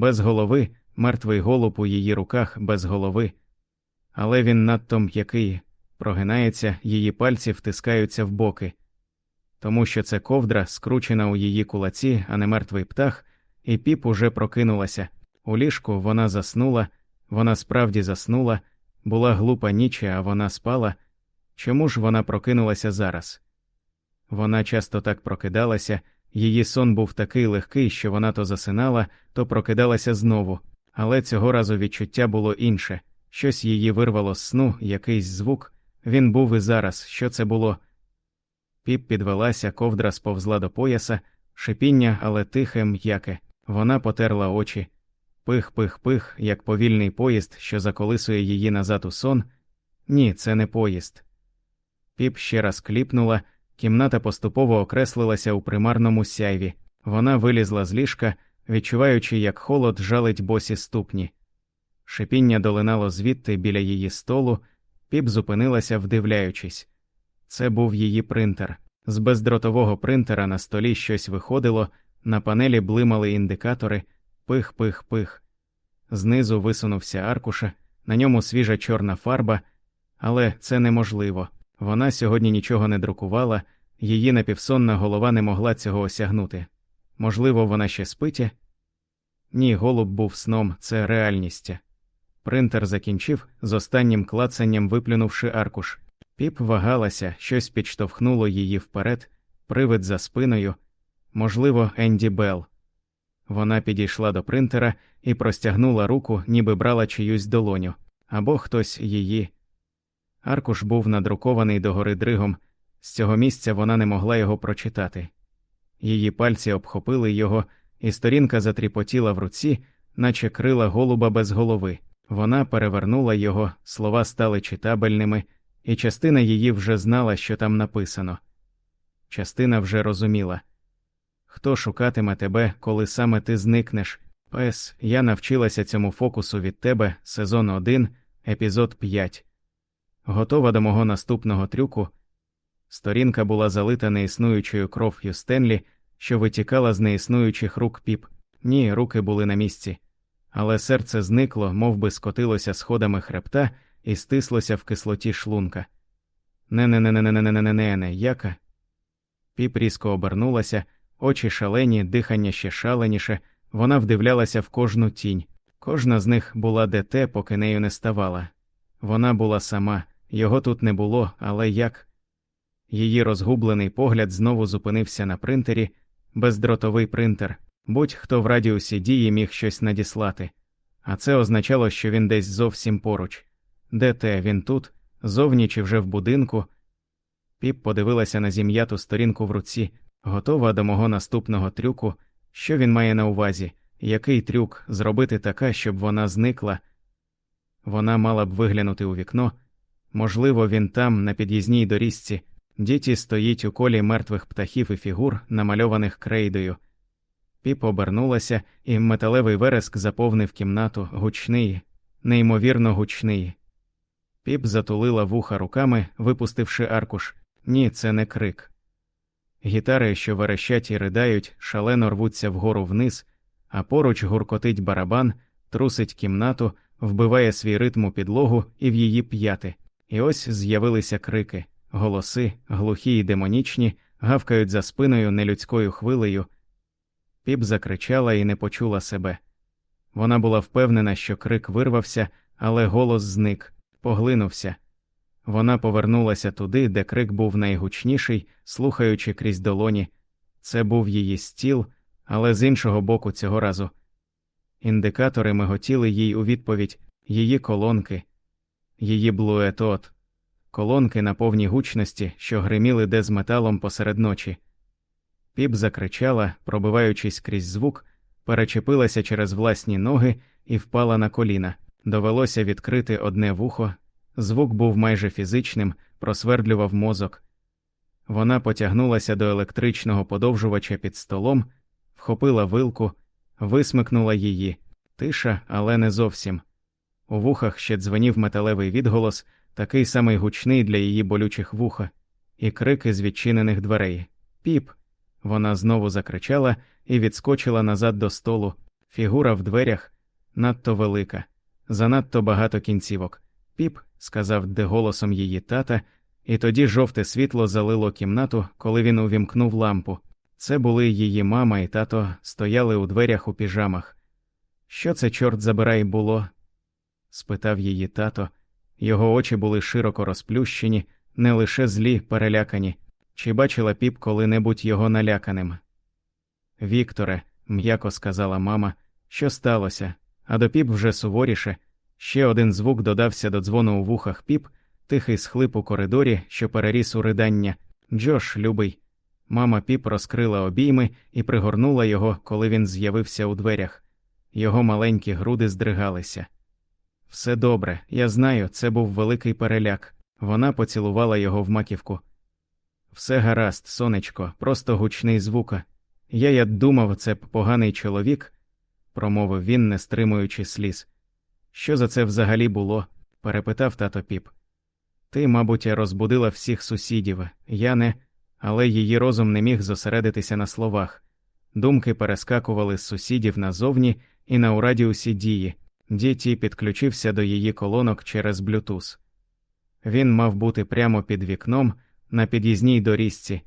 без голови, мертвий голуб у її руках без голови. Але він надто м'який, прогинається, її пальці втискаються в боки. Тому що це ковдра, скручена у її кулаці, а не мертвий птах, і піп уже прокинулася. У ліжку вона заснула, вона справді заснула, була глупа ніч, а вона спала. Чому ж вона прокинулася зараз? Вона часто так прокидалася, її сон був такий легкий, що вона то засинала, то прокидалася знову, але цього разу відчуття було інше щось її вирвало з сну, якийсь звук. Він був і зараз, що це було. Піп підвелася, ковдра сповзла до пояса, шипіння, але тихе, м'яке. Вона потерла очі. Пих, пих, пих, як повільний поїзд, що заколисує її назад у сон. Ні, це не поїзд. Піп ще раз кліпнула, кімната поступово окреслилася у примарному сяйві. Вона вилізла з ліжка, відчуваючи, як холод жалить босі ступні. Шипіння долинало звідти біля її столу, піп зупинилася, вдивляючись. Це був її принтер. З бездротового принтера на столі щось виходило, на панелі блимали індикатори пих, пих, пих. Знизу висунувся аркуша, на ньому свіжа чорна фарба, але це неможливо. Вона сьогодні нічого не друкувала, її напівсонна голова не могла цього осягнути. Можливо, вона ще спить? Ні, голуб був сном, це реальність. Принтер закінчив з останнім клацанням виплюнувши аркуш. Піп вагалася, щось підштовхнуло її вперед, привид за спиною, можливо, Енді Белл. Вона підійшла до принтера і простягнула руку, ніби брала чиюсь долоню, або хтось її. Аркуш був надрукований догори дригом, з цього місця вона не могла його прочитати. Її пальці обхопили його, і сторінка затріпотіла в руці, наче крила голуба без голови. Вона перевернула його, слова стали читабельними, і частина її вже знала, що там написано. Частина вже розуміла хто шукатиме тебе, коли саме ти зникнеш. Пес, я навчилася цьому фокусу від тебе, сезон 1, епізод 5. Готова до мого наступного трюку. Сторінка була залита неіснуючою кров'ю Стенлі, що витікала з неіснуючих рук піп. Ні, руки були на місці, але серце зникло, мов би скотилося сходами хребта і стислося в кислоті шлунка. не не не не не не не не не не яка. Піп різко обернулася, очі шалені, дихання ще шаленіше, вона вдивлялася в кожну тінь. Кожна з них була де те, поки нею не ставала. Вона була сама, його тут не було, але як. Її розгублений погляд знову зупинився на принтері, бездротовий принтер, будь-хто в радіусі дії міг щось надіслати, а це означало, що він десь зовсім поруч. Де те він тут, зовні чи вже в будинку. Піп подивилася на зім'яту сторінку в руці, готова до мого наступного трюку, що він має на увазі, який трюк зробити така, щоб вона зникла. Вона мала б виглянути у вікно. Можливо, він там, на під'їзній доріжці, діті стоїть у колі мертвих птахів і фігур, намальованих крейдою. Піп обернулася, і металевий вереск заповнив кімнату гучний, неймовірно гучний. Піп затулила вуха руками, випустивши аркуш. Ні, це не крик. Гітари, що верещать і riдають, шалено рвуться вгору вниз, а поруч гуркотить барабан, трусить кімнату, вбиває свій ритм у підлогу і в її п'яти. І ось з'явилися крики, голоси, глухі й демонічні, гавкають за спиною нелюдською хвилею. Піп закричала і не почула себе. Вона була впевнена, що крик вирвався, але голос зник, поглинувся. Вона повернулася туди, де крик був найгучніший, слухаючи крізь долоні. Це був її стіл, але з іншого боку цього разу. Індикатори миготіли їй у відповідь її колонки, її блуетот, колонки на повній гучності, що гриміли де з металом посеред ночі. Піп закричала, пробиваючись крізь звук, перечепилася через власні ноги і впала на коліна. Довелося відкрити одне вухо, Звук був майже фізичним, просвердлював мозок. Вона потягнулася до електричного подовжувача під столом, вхопила вилку, висмикнула її, тиша, але не зовсім. У вухах ще дзвенів металевий відголос, такий самий гучний для її болючих вуха, і крики з відчинених дверей. Піп. Вона знову закричала і відскочила назад до столу. Фігура в дверях надто велика, занадто багато кінцівок. Піп, сказав де голосом її тата, і тоді жовте світло залило кімнату, коли він увімкнув лампу. Це були її мама і тато стояли у дверях у піжамах. Що це, чорт забирай, було? Спитав її тато. Його очі були широко розплющені, не лише злі, перелякані. Чи бачила піп коли-небудь його наляканим? Вікторе, м'яко сказала мама, що сталося, а до піп вже суворіше. Ще один звук додався до дзвону у вухах піп, тихий схлип у коридорі, що переріс у ридання. Джош, любий. Мама піп розкрила обійми і пригорнула його, коли він з'явився у дверях. Його маленькі груди здригалися. Все добре, я знаю, це був великий переляк. Вона поцілувала його в маківку. Все гаразд, сонечко, просто гучний звука. Я я думав, це б поганий чоловік, промовив він, не стримуючи сліз. Що за це взагалі було? перепитав тато піп. Ти, мабуть, розбудила всіх сусідів, я не, але її розум не міг зосередитися на словах. Думки перескакували з сусідів назовні і на у радіусі дії. Діті підключився до її колонок через блютуз. Він мав бути прямо під вікном на під'їзній доріжці,